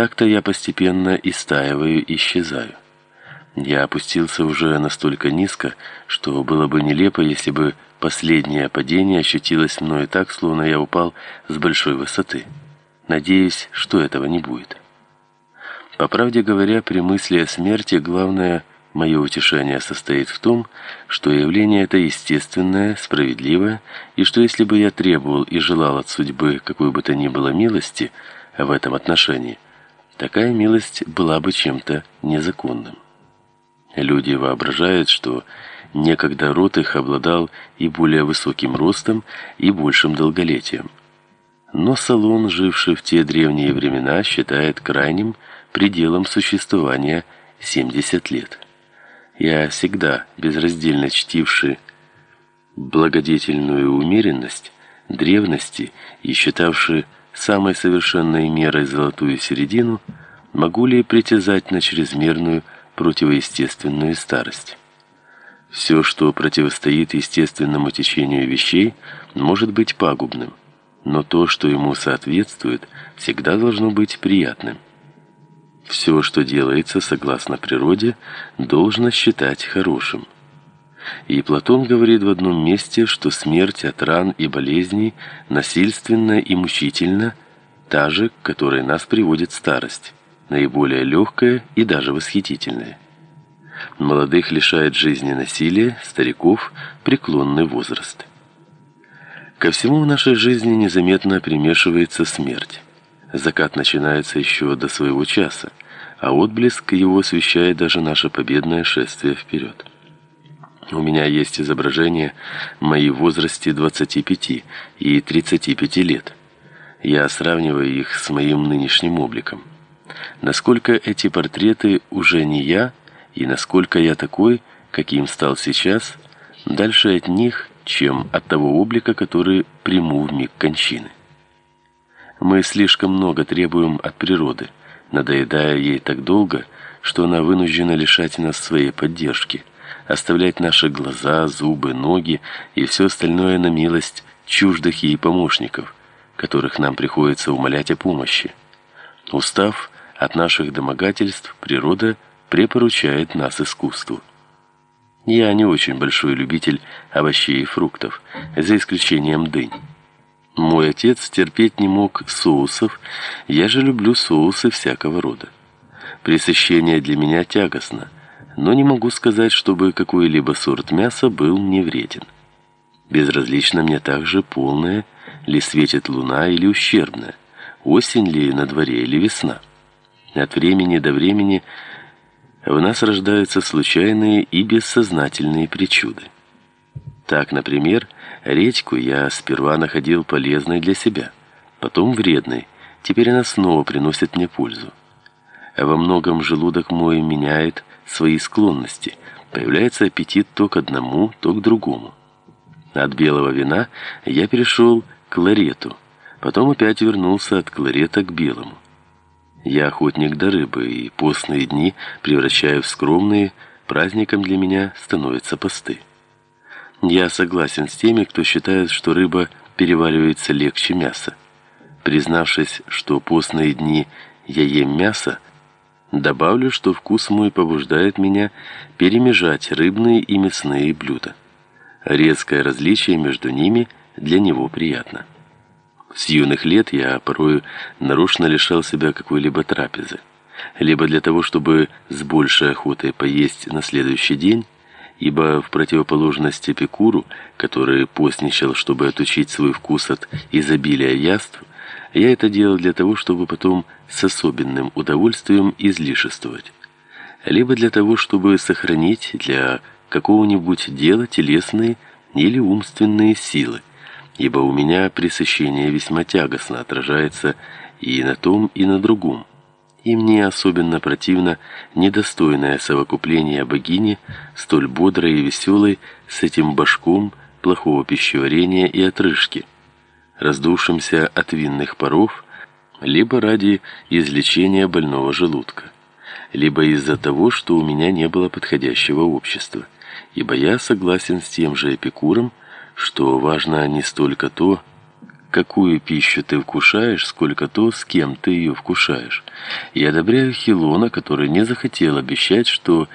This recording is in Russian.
Так-то я постепенно истаиваю и исчезаю. Я опустился уже настолько низко, что было бы нелепо, если бы последнее падение ощутилось мною так, словно я упал с большой высоты. Надеюсь, что этого не будет. По правде говоря, при мысли о смерти главное мое утешение состоит в том, что явление это естественное, справедливое, и что если бы я требовал и желал от судьбы какой бы то ни было милости в этом отношении, такая милость была бы чем-то незаконным. Люди воображают, что некогда род их обладал и более высоким ростом, и большим долголетием. Но Салон, живший в те древние времена, считает крайним пределом существования 70 лет. Я всегда безраздельно чтивший благодетельную умеренность древности и считавший самой совершенной мерой золотую середину, могу ли притязать на чрезмерную противоестественную старость. Все, что противостоит естественному течению вещей, может быть пагубным, но то, что ему соответствует, всегда должно быть приятным. Все, что делается согласно природе, должно считать хорошим. И Платон говорит в одном месте, что смерть от ран и болезней насильственна и мучительна, та же, к которой нас приводит старость наиболее легкое и даже восхитительное. Молодых лишает жизни насилие, стариков преклонный возраст. Ко всему в нашей жизни незаметно примешивается смерть. Закат начинается еще до своего часа, а отблеск его освещает даже наше победное шествие вперед. У меня есть изображения мои в возрасте 25 и 35 лет. Я сравниваю их с моим нынешним обликом насколько эти портреты уже не я, и насколько я такой, каким стал сейчас, дальше от них, чем от того облика, который приму в миг кончины. Мы слишком много требуем от природы, надоедая ей так долго, что она вынуждена лишать нас своей поддержки, оставлять наши глаза, зубы, ноги и все остальное на милость чуждых ей помощников, которых нам приходится умолять о помощи. Устав от наших домогательств природа препоручает нас искусству. Я не очень большой любитель овощей и фруктов, за исключением дынь. Мой отец терпеть не мог соусов, я же люблю соусы всякого рода. Пресыщение для меня тягостно, но не могу сказать, чтобы какой-либо сорт мяса был мне вреден. Безразлично мне также полная ли светит луна или ущербная, осень ли на дворе или весна. От времени до времени в нас рождаются случайные и бессознательные причуды. Так, например, редьку я сперва находил полезной для себя, потом вредной. Теперь она снова приносит мне пользу. Во многом желудок мой меняет свои склонности. Появляется аппетит то к одному, то к другому. От белого вина я перешел к ларету, потом опять вернулся от кларета к белому. Я охотник до рыбы, и постные дни превращаю в скромные, праздником для меня становятся посты. Я согласен с теми, кто считает, что рыба переваривается легче мяса. Признавшись, что постные дни я ем мясо, добавлю, что вкус мой побуждает меня перемежать рыбные и мясные блюда. Резкое различие между ними для него приятно. С юных лет я порой нарочно лишал себя какой-либо трапезы, либо для того, чтобы с большей охотой поесть на следующий день, ибо в противоположность Эпикуру, который постничал, чтобы отучить свой вкус от изобилия яств, я это делал для того, чтобы потом с особенным удовольствием излишествовать, либо для того, чтобы сохранить для какого-нибудь дела телесные или умственные силы, ибо у меня пресыщение весьма тягостно отражается и на том, и на другом. И мне особенно противно недостойное совокупление богини, столь бодрой и веселой, с этим башком плохого пищеварения и отрыжки, раздувшимся от винных паров, либо ради излечения больного желудка, либо из-за того, что у меня не было подходящего общества, ибо я согласен с тем же Эпикуром, что важно не столько то, какую пищу ты вкушаешь, сколько то, с кем ты ее вкушаешь. Я одобряю Хилона, который не захотел обещать, что